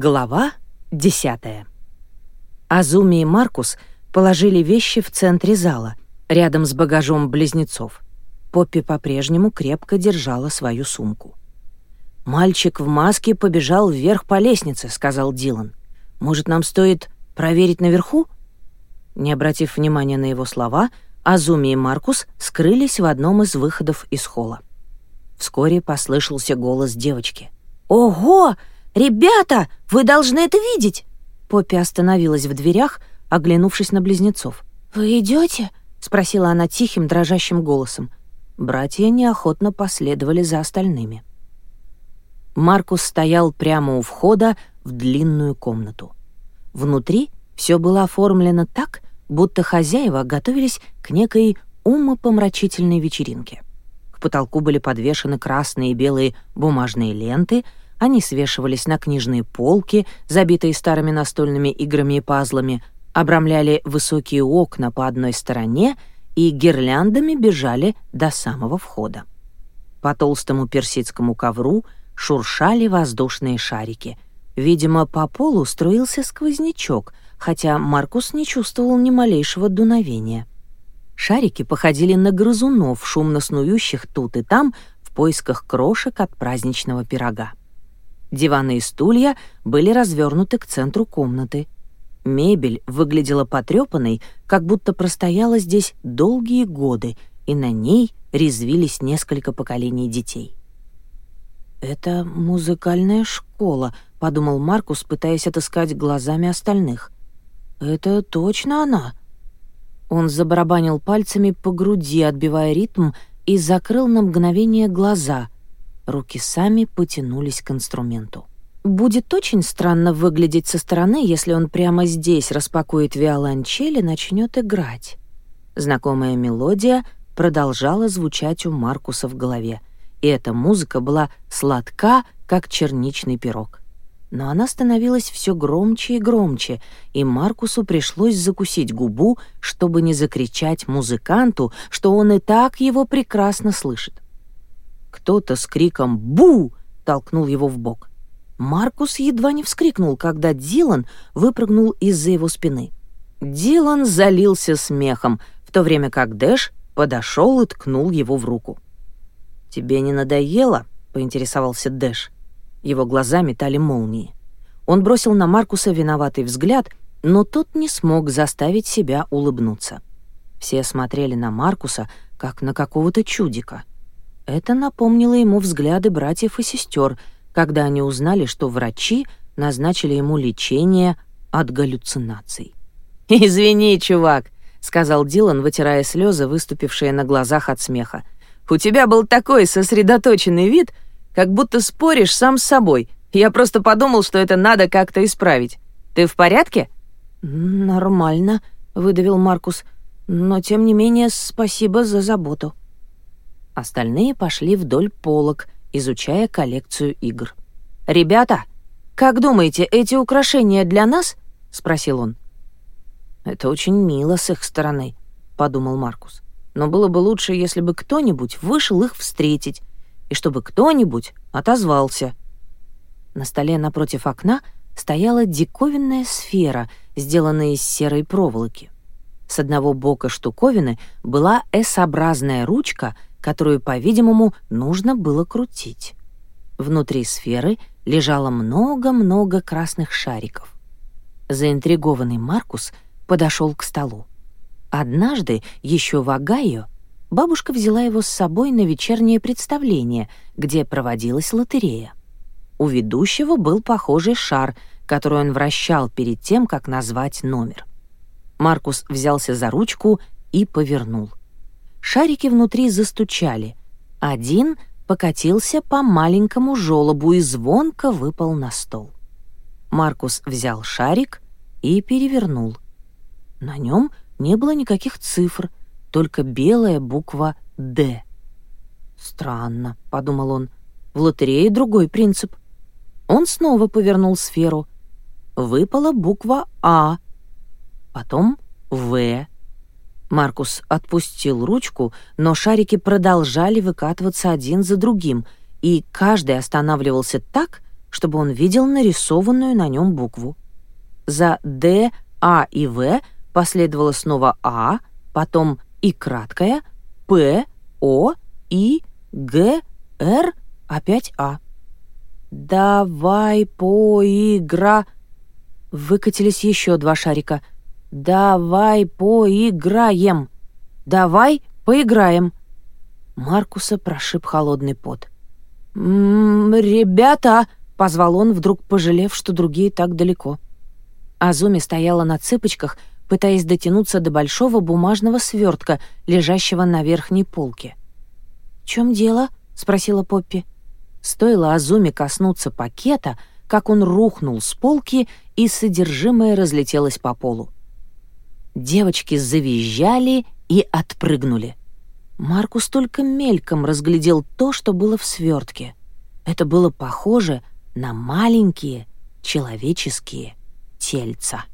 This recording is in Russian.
Глава 10. Азуми и Маркус положили вещи в центре зала, рядом с багажом близнецов. Поппи по-прежнему крепко держала свою сумку. «Мальчик в маске побежал вверх по лестнице», — сказал Дилан. «Может, нам стоит проверить наверху?» Не обратив внимания на его слова, Азуми и Маркус скрылись в одном из выходов из холла. Вскоре послышался голос девочки. «Ого! «Ребята, вы должны это видеть!» Поппи остановилась в дверях, оглянувшись на близнецов. «Вы идете? спросила она тихим, дрожащим голосом. Братья неохотно последовали за остальными. Маркус стоял прямо у входа в длинную комнату. Внутри все было оформлено так, будто хозяева готовились к некой умопомрачительной вечеринке. К потолку были подвешены красные и белые бумажные ленты — они свешивались на книжные полки, забитые старыми настольными играми и пазлами, обрамляли высокие окна по одной стороне и гирляндами бежали до самого входа. По толстому персидскому ковру шуршали воздушные шарики. Видимо, по полу струился сквознячок, хотя Маркус не чувствовал ни малейшего дуновения. Шарики походили на грызунов, шумно снующих тут и там в поисках крошек от праздничного пирога. Диваны и стулья были развернуты к центру комнаты. Мебель выглядела потрепанной, как будто простояла здесь долгие годы, и на ней резвились несколько поколений детей. «Это музыкальная школа», — подумал Маркус, пытаясь отыскать глазами остальных. «Это точно она?» Он забарабанил пальцами по груди, отбивая ритм, и закрыл на мгновение глаза — Руки сами потянулись к инструменту. Будет очень странно выглядеть со стороны, если он прямо здесь распакует виолончель и начнет играть. Знакомая мелодия продолжала звучать у Маркуса в голове, и эта музыка была сладка, как черничный пирог. Но она становилась все громче и громче, и Маркусу пришлось закусить губу, чтобы не закричать музыканту, что он и так его прекрасно слышит. Кто-то с криком «Бу!» толкнул его в бок. Маркус едва не вскрикнул, когда Дилан выпрыгнул из-за его спины. Дилан залился смехом, в то время как Дэш подошел и ткнул его в руку. «Тебе не надоело?» — поинтересовался Дэш. Его глаза метали молнии. Он бросил на Маркуса виноватый взгляд, но тот не смог заставить себя улыбнуться. Все смотрели на Маркуса, как на какого-то чудика. Это напомнило ему взгляды братьев и сестер, когда они узнали, что врачи назначили ему лечение от галлюцинаций. «Извини, чувак», — сказал Дилан, вытирая слезы, выступившие на глазах от смеха. «У тебя был такой сосредоточенный вид, как будто споришь сам с собой. Я просто подумал, что это надо как-то исправить. Ты в порядке?» «Нормально», — выдавил Маркус. «Но, тем не менее, спасибо за заботу». Остальные пошли вдоль полок, изучая коллекцию игр. «Ребята, как думаете, эти украшения для нас?» — спросил он. «Это очень мило с их стороны», — подумал Маркус. «Но было бы лучше, если бы кто-нибудь вышел их встретить, и чтобы кто-нибудь отозвался». На столе напротив окна стояла диковинная сфера, сделанная из серой проволоки. С одного бока штуковины была S-образная ручка — которую, по-видимому, нужно было крутить. Внутри сферы лежало много-много красных шариков. Заинтригованный Маркус подошел к столу. Однажды, еще в Огайо, бабушка взяла его с собой на вечернее представление, где проводилась лотерея. У ведущего был похожий шар, который он вращал перед тем, как назвать номер. Маркус взялся за ручку и повернул шарики внутри застучали. Один покатился по маленькому желобу и звонко выпал на стол. Маркус взял шарик и перевернул. На нем не было никаких цифр, только белая буква «Д». «Странно», — подумал он, — «в лотерее другой принцип». Он снова повернул сферу. Выпала буква «А», потом «В», Маркус отпустил ручку, но шарики продолжали выкатываться один за другим, и каждый останавливался так, чтобы он видел нарисованную на нем букву. За «Д», «А» и «В» последовало снова «А», потом «И» краткое, «П», «О», «И», «Г», «Р», опять «А». «Давай поигра...» Выкатились еще два шарика — «Давай поиграем! Давай поиграем!» Маркуса прошиб холодный пот. «М -м, «Ребята!» — позвал он, вдруг пожалев, что другие так далеко. Азуми стояла на цыпочках, пытаясь дотянуться до большого бумажного свертка, лежащего на верхней полке. «В чем дело?» — спросила Поппи. Стоило Азуми коснуться пакета, как он рухнул с полки, и содержимое разлетелось по полу. Девочки завизжали и отпрыгнули. Маркус только мельком разглядел то, что было в свертке. Это было похоже на маленькие человеческие тельца.